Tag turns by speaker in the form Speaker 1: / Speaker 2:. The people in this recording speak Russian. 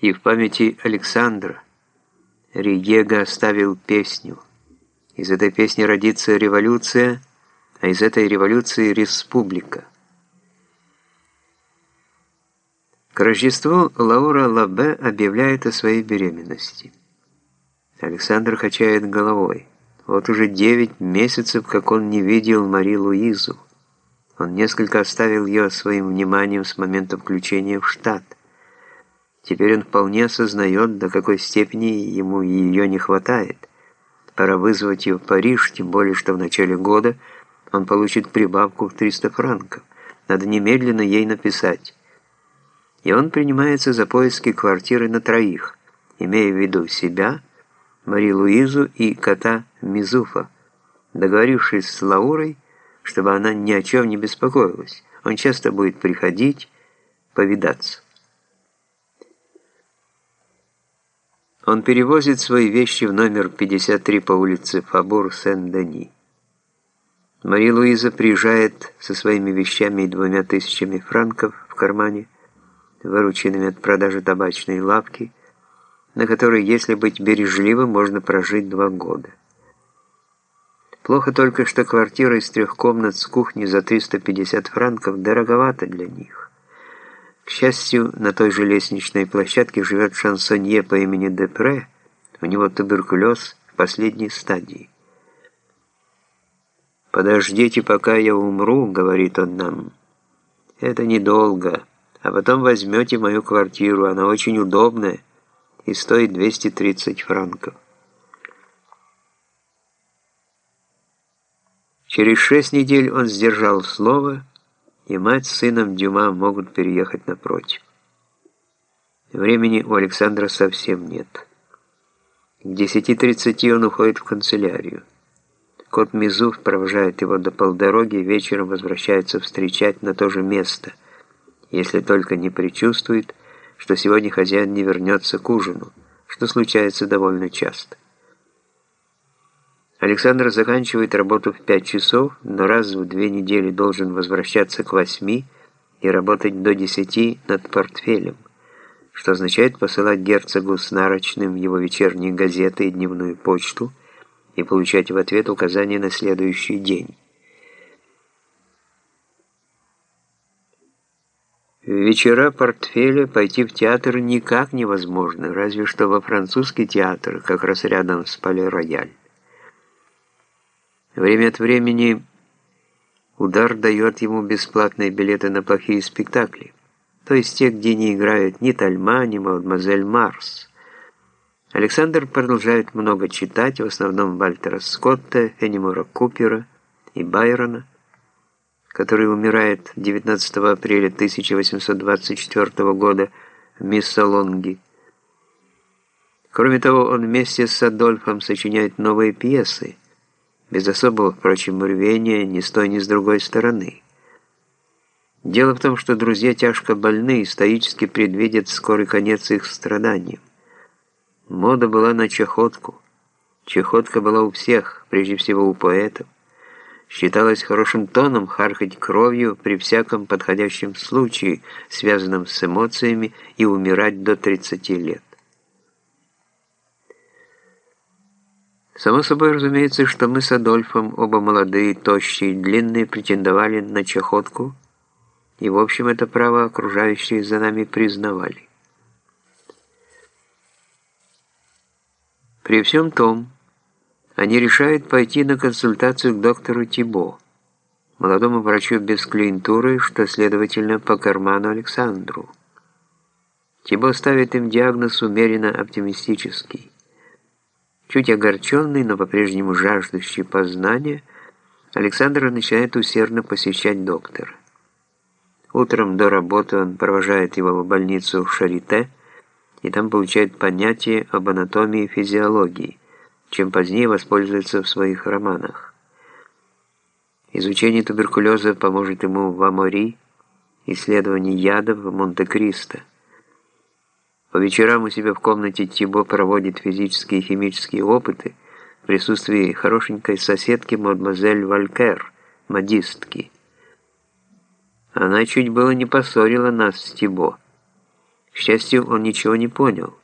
Speaker 1: И в памяти Александра Ригега оставил песню. Из этой песни родится революция, а из этой революции республика. К Рождеству Лаура Лабе объявляет о своей беременности. Александр качает головой. Вот уже девять месяцев, как он не видел Мари Луизу. Он несколько оставил ее своим вниманием с момента включения в штат. Теперь он вполне осознает, до какой степени ему ее не хватает. Пора вызвать ее в Париж, тем более, что в начале года он получит прибавку в 300 франков. Надо немедленно ей написать. И он принимается за поиски квартиры на троих, имея в виду себя, Мари Луизу и кота Мизуфа, договорившись с Лаурой, чтобы она ни о чем не беспокоилась. Он часто будет приходить, повидаться. Он перевозит свои вещи в номер 53 по улице Фабур-Сен-Дени. Мария Луиза приезжает со своими вещами и двумя тысячами франков в кармане, вырученными от продажи табачной лавки, на которой, если быть бережливым, можно прожить два года. Плохо только, что квартира из трех комнат с кухней за 350 франков дороговата для них. К счастью, на той же лестничной площадке живет шансонье по имени Депре. У него туберкулез в последней стадии. «Подождите, пока я умру», — говорит он нам. «Это недолго, а потом возьмете мою квартиру, она очень удобная и стоит 230 франков». Через шесть недель он сдержал слово, и мать с сыном Дюма могут переехать напротив. Времени у Александра совсем нет. К 10.30 он уходит в канцелярию. Кот Мизуф провожает его до полдороги вечером возвращается встречать на то же место, если только не предчувствует, что сегодня хозяин не вернется к ужину, что случается довольно часто. Александр заканчивает работу в 5 часов, но раз в две недели должен возвращаться к 8 и работать до 10 над портфелем, что означает посылать герцогу с нарочным его вечерние газеты и дневную почту и получать в ответ указания на следующий день. Вечера портфеля пойти в театр никак невозможно, разве что во французский театр, как раз рядом с Пале-Рояль. Время от времени удар дает ему бесплатные билеты на плохие спектакли, то есть те, где не играют ни Тальма, ни Мадемуазель Марс. Александр продолжает много читать, в основном Вальтера Скотта, Энимора Купера и Байрона, который умирает 19 апреля 1824 года в Миссалонге. Кроме того, он вместе с Адольфом сочиняет новые пьесы, без особого, впрочем, рвения ни с той, ни с другой стороны. Дело в том, что друзья тяжко больны и стоически предвидят скорый конец их страданиям. Мода была на чехотку. Чехотка была у всех, прежде всего у поэтов. Считалось хорошим тоном харкать кровью при всяком подходящем случае, связанном с эмоциями, и умирать до 30 лет. Само собой разумеется, что мы с Адольфом, оба молодые, тощие, длинные, претендовали на чахотку, и в общем это право окружающие за нами признавали. При всем том, они решают пойти на консультацию к доктору Тибо, молодому врачу без клиентуры, что, следовательно, по карману Александру. Тибо ставит им диагноз умеренно оптимистический. Чуть огорченный, но по-прежнему жаждущий познания, Александр начинает усердно посещать доктора. Утром до работы он провожает его в больницу в Шарите, и там получает понятие об анатомии и физиологии, чем позднее воспользуется в своих романах. Изучение туберкулеза поможет ему в Амори, исследование ядов в Монте-Кристо. По вечерам у себя в комнате Тибо проводит физические и химические опыты в присутствии хорошенькой соседки мадемуазель Валькер, модистки. Она чуть было не поссорила нас с Тибо. К счастью, он ничего не понял.